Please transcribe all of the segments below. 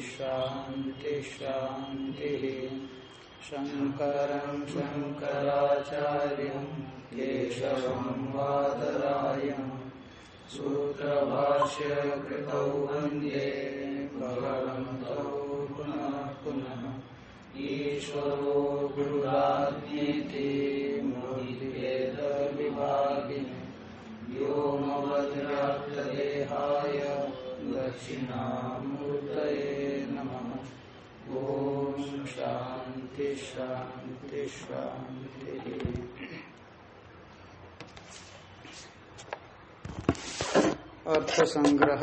शान्ति शान्ति शान्तिः शङ्करं शङ्कराचार्यं केशवं वादरायणं सूत्रभाष्य कृतौ वंदे भगवन्तौ पुनः पुनः ईश्वरो गुरुराज्ञेति मूर्तिभेदविभागिने व्योमवद्व्याप्तदेहाय दक्षिणामूर्तये नमः ॐ शान्ति शान्ति शान्तिः अर्थ संग्रह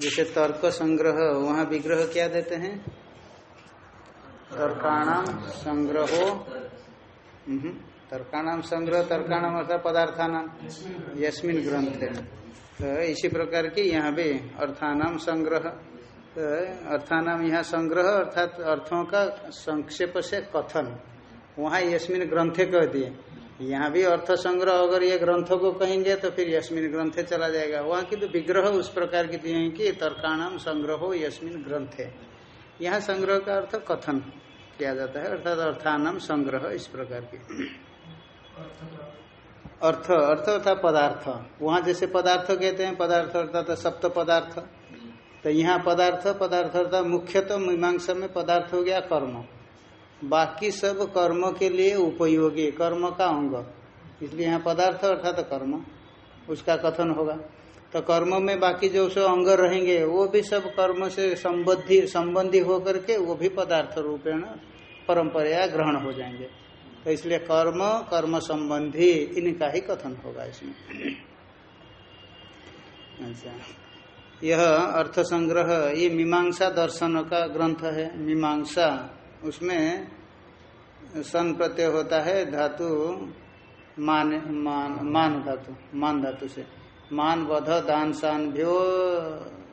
जैसे तर्क संग्रह वहाँ विग्रह क्या देते हैं? तर्काणाम संग्रहो। हम्म, तर्काणाम संग्रह तर्काणाम अर्थात पदार्थानाम यस्मिन ग्रंथ। तो इसी प्रकार की यहाँ भी अर्थानाम संग्रह। तो अर्थानाम यहाँ संग्रह अर्थात अर्थों का संक्षेप से कथन। वहाँ यस्मिन ग्रंथे कह दिए। यहाँ भी अर्थ संग्रह अगर ये ग्रंथों को कहेंगे तो फिर यस्मिन ग्रंथे चला जाएगा। वहाँ की तो विग्रह उस प्रकार की दिए हैं कि तर्काणाम संग्रह हो यस्मिन ग्रंथे। यहाँ संग्रह का अर्थ कथन किया जाता है। अर्थात अर्थानाम संग्रह इस प्रकार की। अर्थ अर्थ अर्थात पदार्थ। वहाँ जैसे पदार्थ कहते हैं, पदार्थ अर्थात सप्त पदार्थ। तो यहाँ पदार्थ पदार्थ अर्थात मुख्यतः तो मीमांसा में पदार्थ हो गया कर्म। बाकी सब कर्म के लिए उपयोगी, कर्म का अंग। इसलिए यहाँ पदार्थ अर्थात कर्म, उसका कथन होगा। तो कर्म में बाकी जो सो अंग रहेंगे, वो भी सब कर्म से संबंधी संबंधी होकर के वो भी पदार्थ रूपेण परंपरा ग्रहण हो जाएँगे। तो इसलिए कर्म कर्म संबंधी इनका ही कथन होगा इसमें। अच्छा। यह अर्थ संग्रह, ये मीमांसा दर्शन का ग्रंथ है। मीमांसा, उसमें सन प्रत्यय होता है, धातु मान मान मान धातु मान धातु से। मान, वध, दान, सान, भ्यो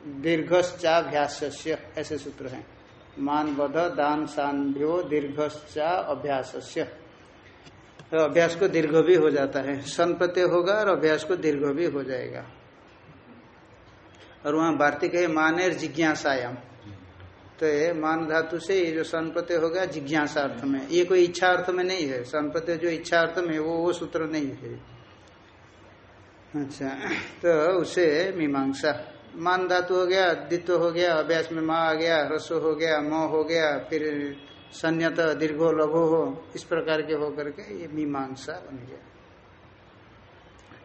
दीर्घश्चाभ्यास्य ऐसे सूत्र है। मान, वध, दान, सान, भ्यो दीर्घश्चा अभ्यास तो अभ्यास को दीर्घ भी हो जाता है। सन प्रत्यय होगा और अभ्यास को दीर्घ भी हो जाएगा। और वहाँ वार्तिक है मानेर जिज्ञासायाम। तो ये मान धातु से ये जो सन प्रत्यय हो गया जिज्ञासा अर्थ में। ये कोई इच्छा अर्थ में नहीं है। सन प्रत्यय जो इच्छा अर्थ में वो वो सूत्र नहीं है। अच्छा तो उसे मीमांसा। मान धातु हो गया, द्वित्व हो गया, अभ्यास में माँ आ गया रसो हो गया, म हो गया, फिर संयत दीर्घो लघु हो इस प्रकार के हो करके ये मीमांसा बन गया।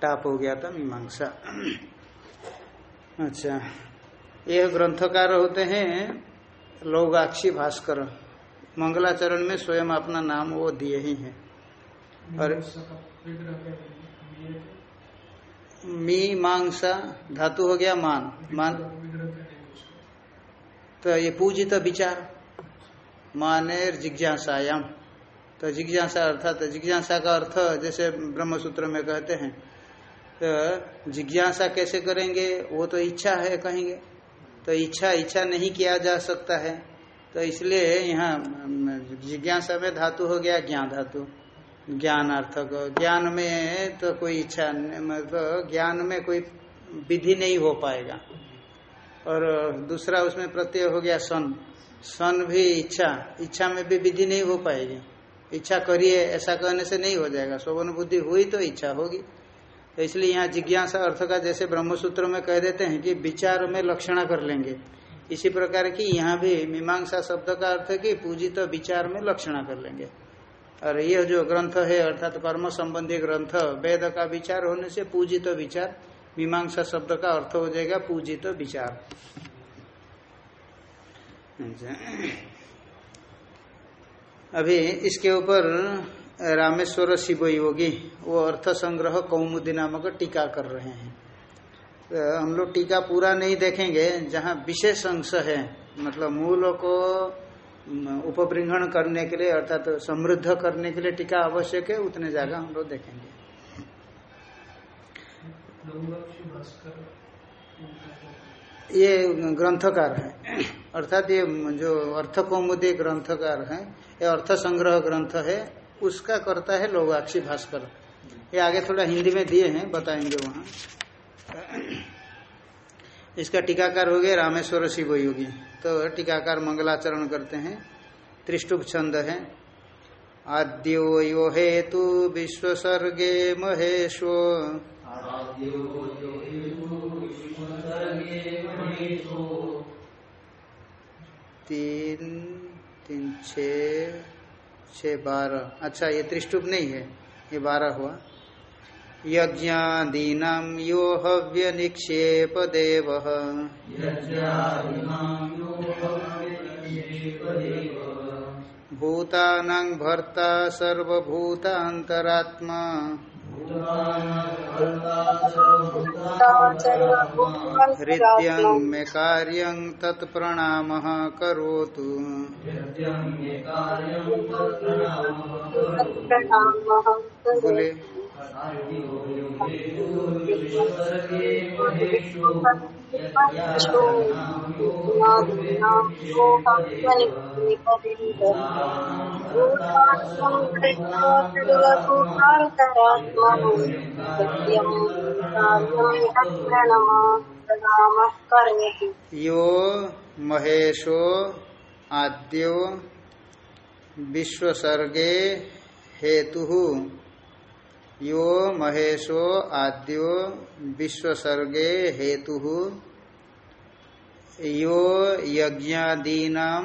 टाप हो गया था मीमांसा। अच्छा यह ग्रंथकार होते हैं लौगाक्षी भास्कर। मंगलाचरण में स्वयं अपना नाम वो दिए ही हैं। और मी मांसा धातु हो गया मान। मान तो ये पूजित विचार। मानेर जिज्ञासायाम। तो जिज्ञासा अर्थात, जिज्ञासा का अर्थ जैसे ब्रह्म सूत्र में कहते हैं तो जिज्ञासा कैसे करेंगे? वो तो इच्छा है कहेंगे। तो इच्छा इच्छा नहीं किया जा सकता है। तो इसलिए यहाँ, जिज्ञासा में धातु हो गया, ज्ञान धातु। ज्ञानार्थक, ज्ञान में तो कोई इच्छा मतलब ज्ञान में कोई विधि नहीं हो पाएगा। और दूसरा उसमें प्रत्यय हो गया सन। सन भी इच्छा इच्छा में भी विधि नहीं हो पाएगी। इच्छा करिए, ऐसा कहने से नहीं हो जाएगा। शोभन बुद्धि हुई तो इच्छा होगी। तो इसलिए यहाँ जिज्ञासा अर्थ का जैसे ब्रह्मसूत्र में कह देते हैं कि विचार में लक्षणा कर लेंगे। इसी प्रकार की यहाँ भी मीमांसा शब्द का अर्थ की पूजित तो विचार में लक्षणा कर लेंगे। और यह जो ग्रंथ है, अर्थात तो कर्म संबंधी ग्रंथ, वेद का विचार होने से पूजित तो विचार, मीमांसा शब्द का अर्थ हो जाएगा पूजित विचार। अभी इसके ऊपर रामेश्वर शिव योगी, वो अर्थ संग्रह कौमुदी नामक टीका कर रहे हैं। तो हम लोग टीका पूरा नहीं देखेंगे, जहाँ विशेष अंश है मतलब मूल को उपबृंहण करने के लिए, अर्थात तो समृद्ध करने के लिए टीका आवश्यक है, उतने जगह हम लोग देखेंगे। ये ग्रंथकार है। अर्थात ये जो अर्थ कौमुदी ग्रंथकार है, ये अर्थ संग्रह ग्रंथ है, उसका करता है लोगाक्षी भास्कर। ये आगे थोड़ा हिंदी में दिए हैं, बताएँगे वहाँ। इसका टीकाकार हो गया रामेश्वर शिव योगी। तो टीकाकार मंगलाचरण करते हैं। त्रिष्टुप छंद है। आद्यो यो हेतु विश्वसर्गे महेशो तीन तीन छ छ बारह। अच्छा ये त्रिष्टुप नहीं है ये बारह हुआ। यज्ञादीनाम यो हव्य निक्षेप देव भूतानां भर्ता सर्वभूतान्तरात्मा। हृद्यं मे कार्यं तत्प्रणामः करोतु। बोले यो महेशो आद्यो विश्वसर्गे हेतु यो महेशो आद्यो विश्वसर्गे हेतु। यो यज्ञादीना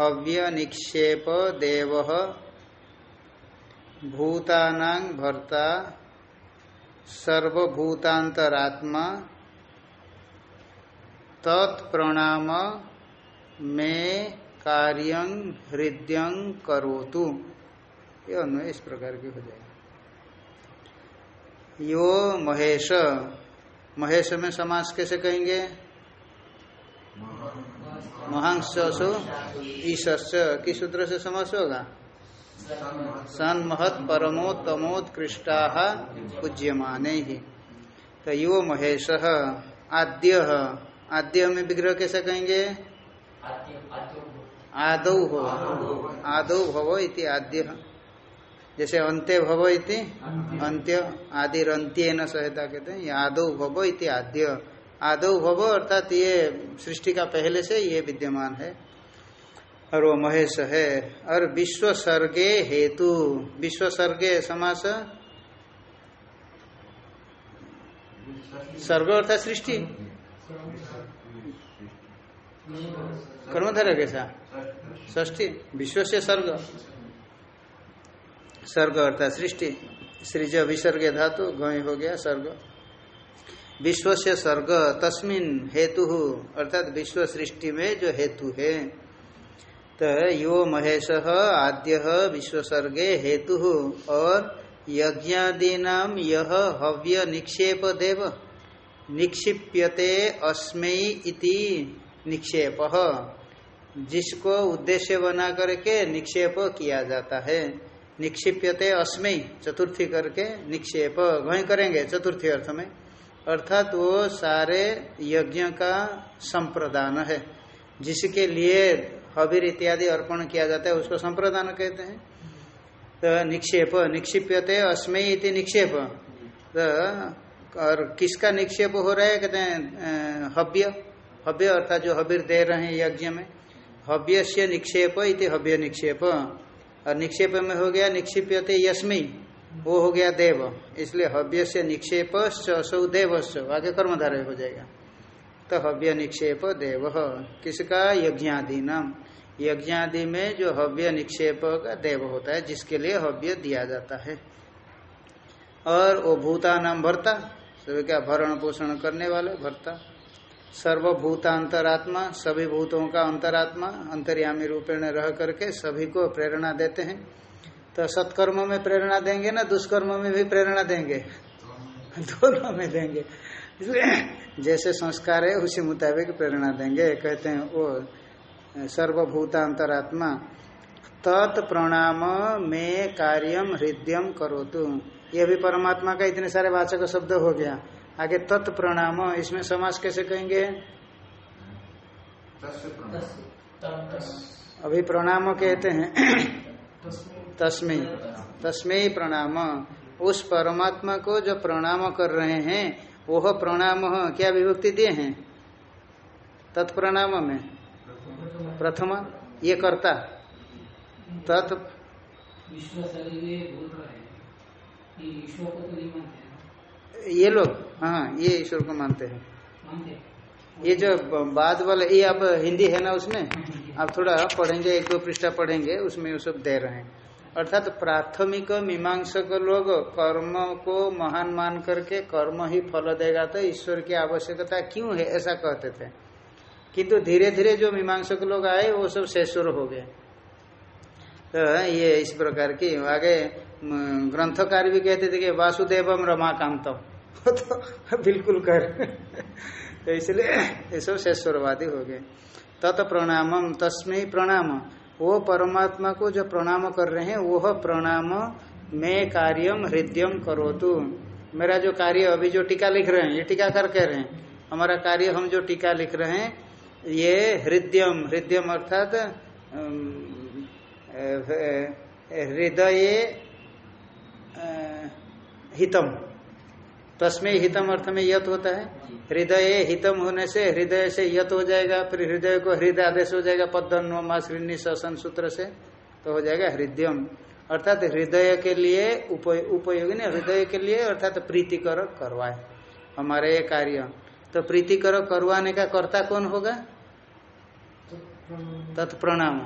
हव्य निक्षेप देव। भूतानां भर्ता, सर्वभूतांतरात्मा, तत्प्रणाम में कार्यं हृदय करोतु। ये अन्वय इस प्रकार की हो जाएगा। यो महेश। महेश में समास कैसे कहेंगे? महांसो ईश्च किस सूत्र से समास होगा? सन महत परमोत्तमोत्कृष्टा पूज्यमाने ही। तो यो महेश। आद्य। आद्य में विग्रह कैसे कहेंगे? आदौ हो। आदौ भव इति आद्य। जैसे अंत्य भव इति अंत्य। आदि अंत्य न सहायता कहते हैं आदौ भव इति आद्य। आदौ भव अर्थात ये सृष्टि का पहले से ये विद्यमान है। और वो महेश है। और विश्व सर्गे हेतु विश्व सर्गे समास सर्ग अर्थात सृष्टि। कर्मधारा कैसा ष्ठी विश्व से सर्ग। सर्ग अर्थात सृष्टि। सृज विसर्ग धातु गय हो गया सर्ग विश्व से सर्ग तस्मिन हेतु, अर्थात विश्व सृष्टि में जो हेतु है तो यो महेश आद्य विश्व सर्गे हेतु, और यज्ञादीना यह हव्य निक्षेप देव निक्षिप्यते अस्मय इति निक्षेप। जिसको उद्देश्य बना करके निक्षेप किया जाता है। निक्षिप्यते अस्मय चतुर्थी करके निक्षेप, वही करेंगे चतुर्थी अर्थ में। अर्थात वो सारे यज्ञ का संप्रदान है। जिसके लिए हबीर इत्यादि अर्पण किया जाता है, उसको संप्रदान कहते हैं। तो निक्षेप, निक्षिप्यते अस्मय इति निक्षेप। तो और किसका निक्षेप हो रहा है, कहते हैं हव्य। हव्य अर्थात जो हबीर दे रहे हैं यज्ञ में। हव्य से निक्षेप इति हव्य निक्षेप। और निक्षेप में हो गया, निक्षिप्यते यस्मी, वो हो गया देव। इसलिए हव्य से निक्षेप असौ देव आगे कर्मधारय हो जाएगा। तो हव्य निक्षेप देव, किसका? यज्ञादि नाम यज्ञादि में जो हव्य निक्षेप का देव होता है, जिसके लिए हव्य दिया जाता है। और वो भूता नाम भरता सभी क्या भरण पोषण करने वाले? भरता। सर्वभूतांतरात्मा, सभी भूतों का अंतरात्मा, अंतर्यामी रूपेण रह करके सभी को प्रेरणा देते हैं। तो सत्कर्म में प्रेरणा देंगे ना दुष्कर्म में भी प्रेरणा देंगे? दोनों में देंगे। जैसे संस्कार है, उसी मुताबिक प्रेरणा देंगे। कहते हैं वो सर्वभूतांतरात्मा तत्प्रणाम में कार्यम हृदयम करो तुम ये भी परमात्मा का इतने सारे वाचक शब्द हो गया। आगे तत्प्रणाम इसमें समास कैसे कहेंगे? अभी प्रणाम कहते हैं। तस्मय तस्मय प्रणाम। उस परमात्मा को जो प्रणाम कर रहे हैं वह प्रणाम क्या विभक्ति दिए हैं? तत्प्रणाम में। प्रथम ये करता। तत् ये लोग हाँ ये ईश्वर को मानते हैं। ये जो बाद वाले ये अब हिंदी है ना उसमें? आप थोड़ा पढ़ेंगे एक दो पृष्ठा पढ़ेंगे उसमें वो सब दे रहे हैं। अर्थात तो प्राथमिक मीमांसक लोग कर्म को महान मान करके कर्म ही फल देगा तो ईश्वर की आवश्यकता क्यों है ऐसा कहते थे। किंतु धीरे धीरे जो मीमांसक लोग आए वो सब शेषुर हो गए। तो ये इस प्रकार की आगे ग्रंथकार भी कहते थे कि वासुदेवम रमाकांत तो बिल्कुल कर। तो इसलिए ये सब शेषरवादी हो गए। तत् प्रणामम तस्मय प्रणाम। वो परमात्मा को जो प्रणाम कर रहे हैं वह प्रणाम मैं कार्यम हृदयम करो तू मेरा जो कार्य अभी जो टीका लिख रहे हैं ये टीकाकार कह रहे हैं हमारा कार्य हम जो टीका लिख रहे हैं ये हृदयम हृदयम अर्थात हृदय हितम। तस्में हितम अर्थ में यत होता है। हृदय हितम होने से हृदय से यत हो जाएगा, फिर हृदय को हृदय आदेश हो जाएगा पद्म माँ श्रीनि शासन सूत्र से तो हो जाएगा हृदयम। अर्थात हृदय के लिए उपयोगी नहीं हृदय के लिए अर्थात प्रीतिकर करवाए। हमारे ये कार्य। तो प्रीतिकर करवाने का कर्ता कौन होगा? तत्प्रणाम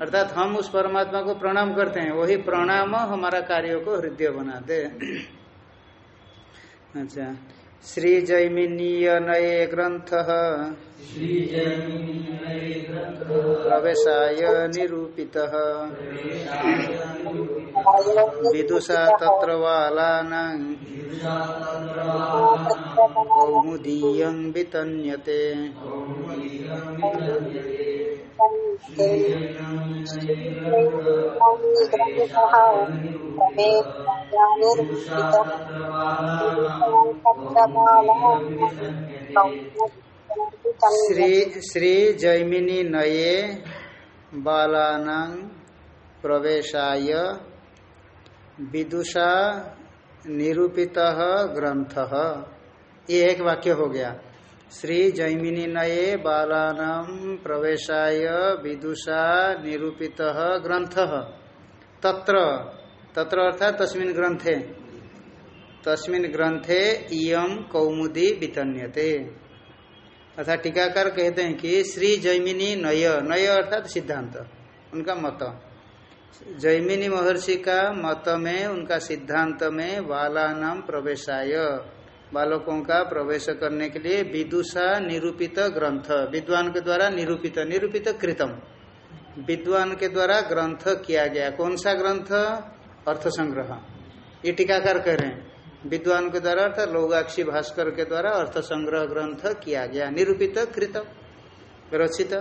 अर्थात हम उस परमात्मा को प्रणाम करते हैं, वही प्रणाम हमारा कार्य को हृदय बनाते अच्छा। श्री जैमिनीय नये ग्रंथ प्रवेशाय निरूपित। विदुषा तत्र कौमुदीयं वितन्यते। श्री श्री जैमिनी नये बालानां प्रवेशाय विदुषा निरूपित ग्रंथ। ये एक वाक्य हो गया। श्री जैमिनी नये बालानाम प्रवेशाय विदुषा निरूपित ग्रंथ। तत्र तत्र अर्थात तस्मिन ग्रंथे। तस्मिन ग्रंथे इयम कौमुदी वितन्यते। अर्थात टीकाकार कहते हैं कि श्री जैमिनी नय नय अर्थात सिद्धांत, उनका मत। जैमिनी महर्षि का मत में, उनका सिद्धांत में बालानाम प्रवेशाय। बालकों का प्रवेश करने के लिए विदुषा निरूपित ग्रंथ, विद्वान के द्वारा निरूपित निरूपित कृतम। विद्वान के द्वारा ग्रंथ किया गया। कौन सा ग्रंथ? अर्थ संग्रह ये टीकाकार कह रहे हैं। विद्वान के द्वारा अर्थात लोगाक्षी भास्कर के द्वारा अर्थ संग्रह ग्रंथ किया गया, निरूपित, कृत, रचित।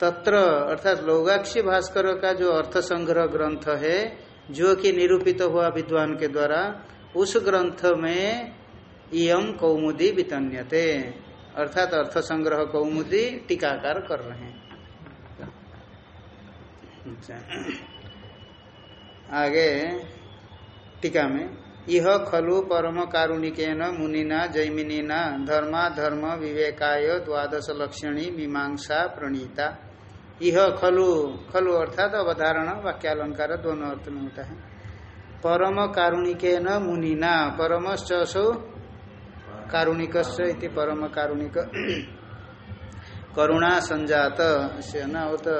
तत्र अर्थात लोगाक्षी भास्कर का जो अर्थ संग्रह ग्रंथ है, जो कि निरूपित हुआ विद्वान के द्वारा, उस ग्रंथ में इम कौमुदी वितन्यते। अर्थात अर्थ संग्रह कौमुदी टीकाकार कर रहे हैं। अच्छा। आगे टीका में यह खलु परम कारुणिक मुनिना जैमिनीना धर्मा धर्म विवेकाय द्वादश लक्षणी मीमांसा प्रणीता। यह खलु खलु अर्थात अवधारण वाक्यालंकार दोनों अर्थ में होता है। परम कारुणिक मुनिना परमश्चसौ कारुणिक परम कारुणिक करुणा संजात से न वो तो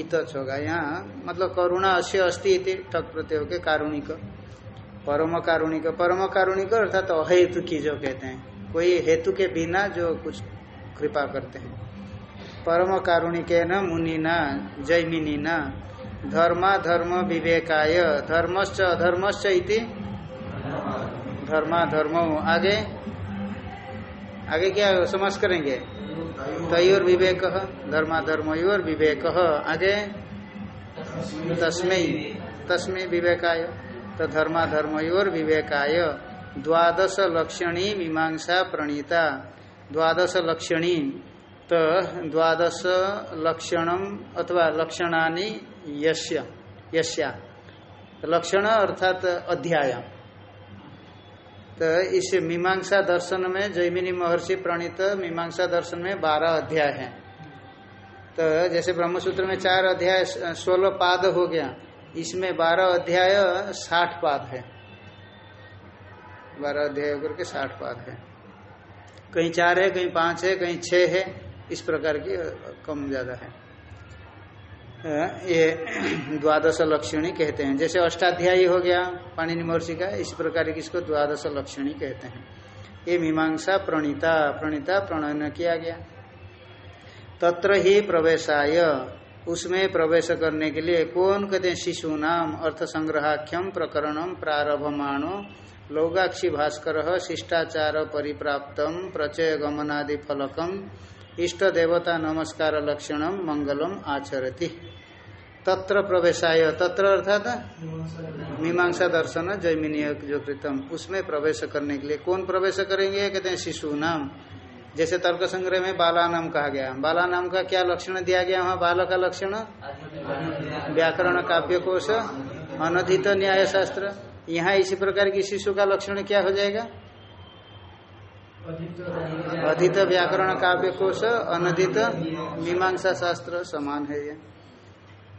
इत होगा यहाँ मतलब करुणा अश्य अस्ति ठक प्रत्यय के कारुणिक। परम कारुणिक परम कारुणिक अर्थात अहेतु की जो कहते हैं। कोई हेतु के बिना जो कुछ कृपा करते हैं। परम कारुणिक न मुनिना, जैमिनीना, धर्मा धर्म विवेकाय, धर्मश्च अधर्मश्च इति। धर्मा धर्म। आगे? आगे क्या समझ करेंगे? तयोर विवेक, धर्मा धर्मयोर विवेक। आगे? तस्मय तस्मय विवेकाय। तो धर्मा धर्मयोर विवेकाय। द्वादश लक्षणी मीमांसा प्रणीता। द्वादश लक्षणी तो द्वादश लक्षणम अथवा लक्षणानि यश्य यश्या लक्षण अर्थात अध्याय। तो इस मीमांसा दर्शन में जैमिनी महर्षि प्रणीत मीमांसा दर्शन में बारह अध्याय है। तो जैसे ब्रह्मसूत्र में चार अध्याय सोलह पाद हो गया। इसमें बारह अध्याय साठ पाद है। बारह अध्याय करके साठ पाद है। कहीं चार है, कहीं पाँच है, कहीं छह है, इस प्रकार की कम ज़्यादा है। ये द्वादश लक्षणी कहते हैं। जैसे अष्टाध्यायी हो गया, पाणिनि महर्षि का, इस प्रकार की इसको द्वादश लक्षणी कहते हैं। ये मीमांसा प्रणीता प्रणीता प्रणयन किया गया। तत्र ही प्रवेशाय। उसमें प्रवेश करने के लिए कौन कहते हैं शिशु नाम अर्थ संग्रहाख्यम प्रकरणम प्रारभमाणो, लौगाक्षी भास्कर शिष्टाचार परिप्राप्त प्रचय गमनादि फलकम, इष्ट देवता नमस्कार लक्षणम मंगलम आचरती। तत्र प्रवेशाय, तत्र अर्थात मीमांसा दर्शन जैमिनीय जो कृतम, उसमें प्रवेश करने के लिए कौन प्रवेश करेंगे? कहते हैं शिशु नाम। जैसे तर्क संग्रह में बाला नाम कहा गया। बाला नाम का क्या लक्षण दिया गया? वहाँ बाल का लक्षण? व्याकरण काव्य कोश, अनधित न्याय शास्त्र यहाँ इसी प्रकार की शिशु का लक्षण क्या हो जाएगा? अधित व्याकरण काव्य कोश, अनधित मीमांसा शास्त्र समान है ये।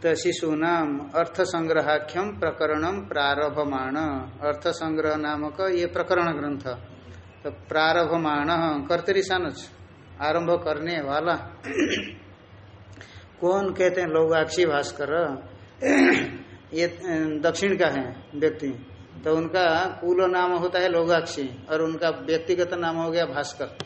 तो शिशु नाम अर्थ संग्रहाख्यम प्रकरणम प्रारभमाण। अर्थ संग्रह नामक ये प्रकरण ग्रंथ। तो प्रारभमाण कर्तरीसानुच आरंभ करने वाला। कौन कहते हैं लोगाक्षी भास्कर? ये दक्षिण का है व्यक्ति। तो उनका कुल नाम होता है लोगाक्षी और उनका व्यक्तिगत नाम हो गया भास्कर।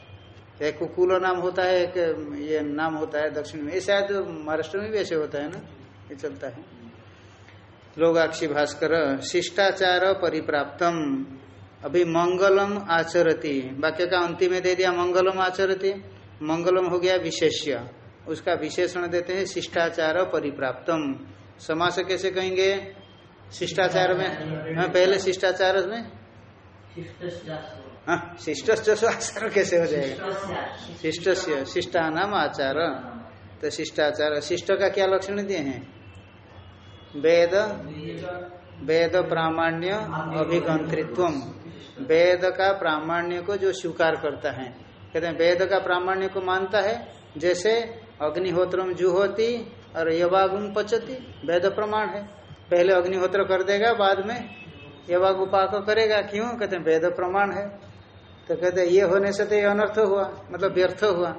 एक कुल नाम होता है, एक, ये नाम होता है दक्षिण में। ये शायद महाराष्ट्र में भी ऐसे होता है ना? ये चलता है। लोगाक्षी भास्कर, शिष्टाचार परिप्राप्तम। अभी मंगलम आचरती। वाक्य का अंतिम में दे दिया, मंगलम आचरती। मंगलम हो गया विशेष्य। उसका विशेषण देते हैं, शिष्टाचार परिप्राप्तम। समास कैसे कहेंगे? शिष्टाचार में? हाँ पहले शिष्टाचार में? हाँ शिष्ट आचार कैसे हो जाएगा? शिष्ट शिष्टा नाम आचार। तो शिष्टाचार, शिष्ट का क्या लक्षण दिए हैं? वेद वेद प्रामाण्य अभिगंत्रित्व वेद का प्रामाण्य को जो स्वीकार करता है। कहते हैं, वेद का प्रामाण्य को मानता है, जैसे अग्निहोत्रम जुहोती और यवागुम पचती, वेद प्रमाण है। पहले अग्निहोत्र कर देगा, बाद में यवाग उपाक करेगा। क्यों? कहते हैं, वेद प्रमाण है। तो कहते हैं, ये होने से तो ये अनर्थ हुआ मतलब व्यर्थ हुआ।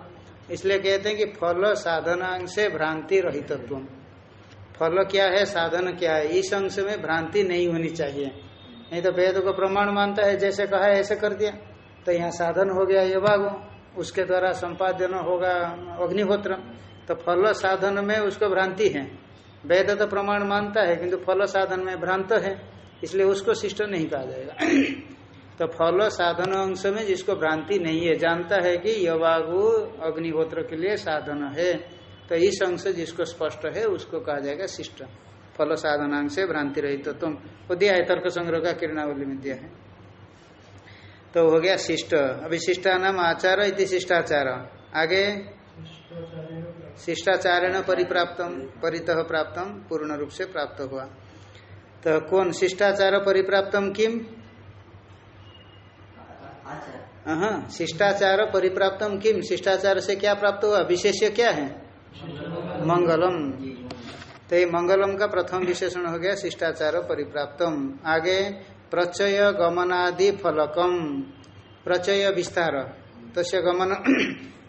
इसलिए कहते हैं कि फल साधनांग से भ्रांति रहितत्व फल क्या है, साधन क्या है? इस अंश में भ्रांति नहीं होनी चाहिए। नहीं तो वेद को प्रमाण मानता है, जैसे कहा है, ऐसे कर दिया। तो यहाँ साधन हो गया ये बागो। उसके द्वारा संपादन होगा अग्निहोत्र। तो फल साधन में उसको भ्रांति है। वेद तो प्रमाण मानता है, किंतु फल साधन में भ्रांत है, इसलिए उसको शिष्ट नहीं कहा जाएगा। तो फल साधन अंश में जिसको भ्रांति नहीं है, जानता है कि यवागु अग्निहोत्र के लिए साधन है। तो इस अंश जिसको स्पष्ट है, उसको कहा जाएगा शिष्ट। फल साधनांग से भ्रांति रही तो तुम वो दिया है, तर्क संग्रह का किरणावली में दिया है। तो हो गया शिष्ट। अभी शिष्टा नाम आचार इति शिष्टाचार। आगे? शिष्टाचारण परिप्राप्तम, परितः प्राप्तम पूर्ण रूप से प्राप्त हुआ। तो कौन? शिष्टाचार परिप्राप्तम किम? हाँ शिष्टाचार परिप्राप्तम किम? शिष्टाचार से क्या प्राप्त हुआ? विशेष्य क्या है? मंगलम। तो ये मंगलम का प्रथम विशेषण हो गया, शिष्टाचार परिप्राप्तम। आगे, प्रचय गमनादि फलकम। प्रचय विस्तार। तस्य गमन,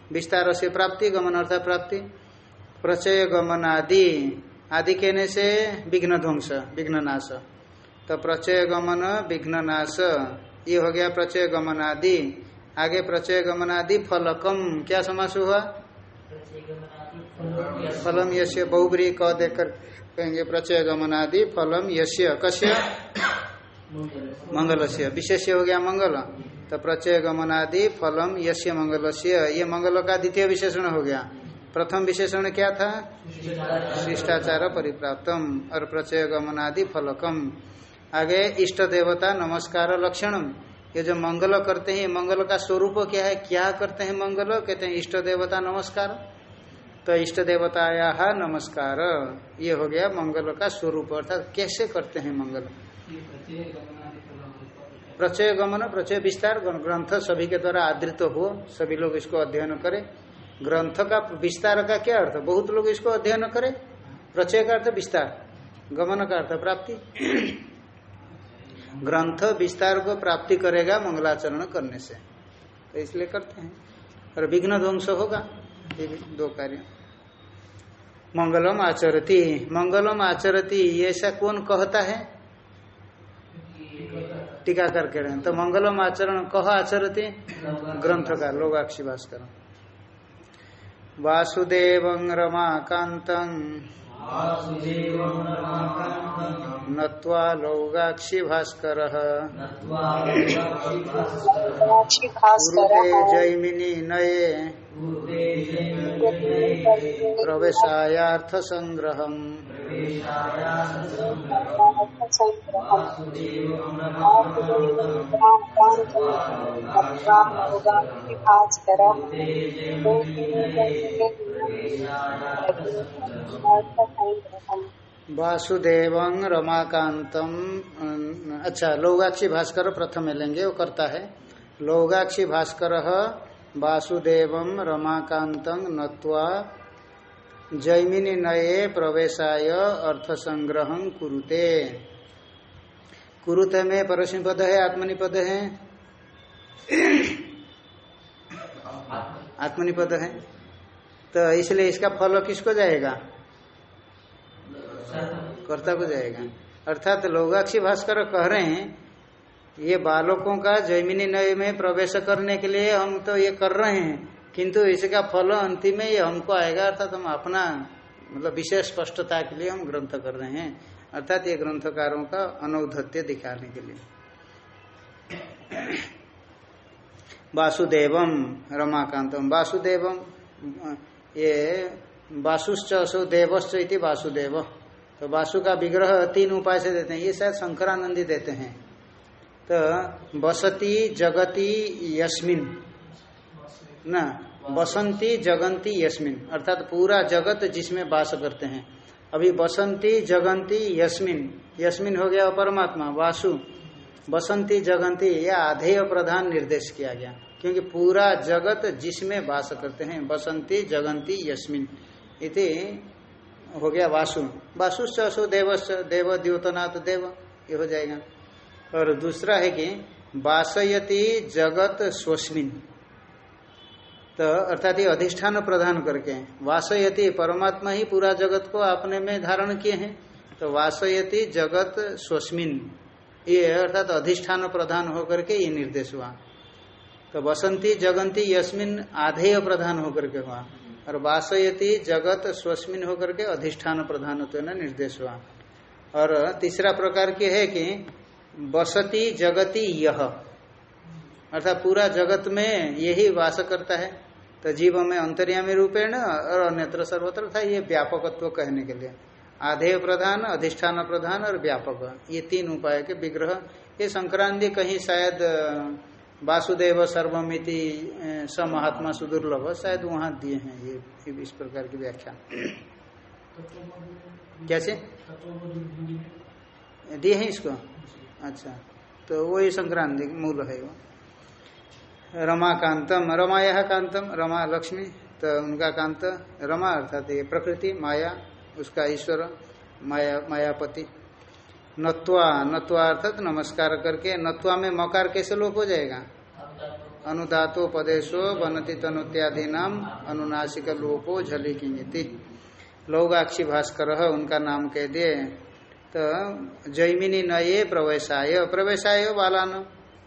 विस्तार से प्राप्ति, गमन अर्थात प्राप्ति। प्रचय गमनादि, आदि कहने से विघ्न ध्वंस विघ्न नाश तो प्रचय गमन विघ्न नाश ये हो गया प्रचय गमनादि। आगे प्रचय गमनादि फलकम, क्या समास हुआ? फलम यश्य बहुब्री क देकर कहेंगे प्रचय गमनादि, फलम यश्य कश्य मंगल से विशेष हो गया मंगल। तो प्रचय गमनादि, फलम यश्य मंगल से ये मंगल का द्वितीय विशेषण हो गया। प्रथम विशेषण क्या था? शिष्टाचार परिप्राप्तम और प्रचय गमनादि, फलकम। आगे इष्ट देवता नमस्कार लक्षणम। ये जो मंगल करते हैं मंगल का स्वरूप क्या है? क्या करते हैं मंगल? कहते हैं इष्ट देवता नमस्कार। तो इष्ट देवताया नमस्कार। ये हो गया मंगल का स्वरूप अर्थात कैसे करते हैं मंगल? प्रचय गमन प्रचय विस्तार ग्रंथ सभी के द्वारा आदृत हो सभी लोग इसको अध्ययन करें। ग्रंथ का विस्तार का क्या अर्थ? बहुत लोग इसको अध्ययन करें। प्रचय का अर्थ विस्तार गमन का अर्थ प्राप्ति। ग्रंथ विस्तार को प्राप्ति करेगा मंगलाचरण करने से। तो इसलिए करते हैं। और विघ्न ध्वंस होगा। ये भी दो कार्य। मंगलम आचरती मंगलम आचरती ये ऐसा कौन कहता है? टीका करके रहे। तो मंगलम आचरण कह आचरती? ग्रंथ का लोगाक्षी भास्कर। वासुदेव रमाकांत नत्वा लौगाक्षी भास्कर। जैमिनी नये। प्रवेशायार्थ संग्रह वासुदेव रमाकांतम अच्छा लोगाक्षी भास्कर प्रथम लेंगे वो करता है। लोगाक्षी भास्कर वासुदेव रमाकांत नत्वा जैमिनी नये प्रवेशाय अर्थ संग्रह कुरुते। कुरुते में परस्मी पद है आत्मनि पद है? आत्मनि पद है। तो इसलिए इसका फल किसको जाएगा? कर्ता को जाएगा। अर्थात तो लोगाक्षी भास्कर कह रहे हैं ये बालकों का जैमिनी नय में प्रवेश करने के लिए हम तो ये कर रहे हैं। किंतु इसका फल अंतिम में ये हमको आएगा, अर्थात हम अपना मतलब विशेष स्पष्टता के लिए हम ग्रंथ कर रहे हैं। अर्थात ये ग्रंथकारों का अनौधत्य दिखाने के लिए। वासुदेवम, रमाकांतम। वासुदेवम, ये वासुश्च असो देवश्च इति वासुदेव। तो वासु का विग्रह तीन उपाय से देते हैं। ये शायद शंकरानंदी देते हैं। तो बसती जगती यस्मिन। ना, बसंती जगंती यस्मिन। अर्थात पूरा जगत जिसमें वास करते हैं। अभी बसंती जगंती यस्मिन। यस्मिन हो गया परमात्मा वासु। बसंती जगंती यह आधेय प्रधान निर्देश किया गया। क्योंकि पूरा जगत जिसमें वास करते हैं, बसंती जगंती यस्मिन। इति हो गया वासु। वासुश्च असु, देवश्च, देव द्योतनाथ देव, ये हो जाएगा। और दूसरा है कि वासयति जगत स्वस्मिन। तो अर्थात ये अधिष्ठान प्रदान करके वासयति, परमात्मा ही पूरा जगत को अपने में धारण किए हैं तो वासयति जगत स्वस्मिन। ये अर्थात अधिष्ठान प्रधान होकर के ये निर्देश हुआ। तो बसंती जगंती, यस्मिन आधेय प्रधान होकर के हुआ। और वासयति जगत स्वस्मिन होकर के अधिष्ठान प्रधान होते निर्देश हुआ। और तीसरा प्रकार के है कि बसती जगति यह। अर्थात पूरा जगत में यही वास करता है। तो जीव में अंतर्यामी रूपेण और अन्यत्र सर्वत्र था ये व्यापकत्व कहने के लिए। आधेय प्रधान अधिष्ठान प्रधान और व्यापक। ये तीन उपाय के विग्रह। ये संक्रांति कहीं शायद वासुदेव सर्वमिति स महात्मा सुदुर्लभ शायद वहाँ दिए हैं ये इस प्रकार की व्याख्या। कैसे? दिए हैं इसको? अच्छा तो वही संक्रांति मूल है वो। रमा रमाकांतम रमाया कांतम, रमा लक्ष्मी तो उनका कांत रमा अर्थात ये प्रकृति, माया, उसका ईश्वर, माया, मायापति। नत्वा नत्वा अर्थात नमस्कार करके, नत्वा में मकार कैसे लोप हो जाएगा? अनुदातो पदेशो बनति तनुत्यादि नाम अनुनासिक लोपो झली की लोगाक्षी भास्कर उनका नाम कह दिए तो जैमिनी नये प्रवेशाय। प्रवेशाय बालान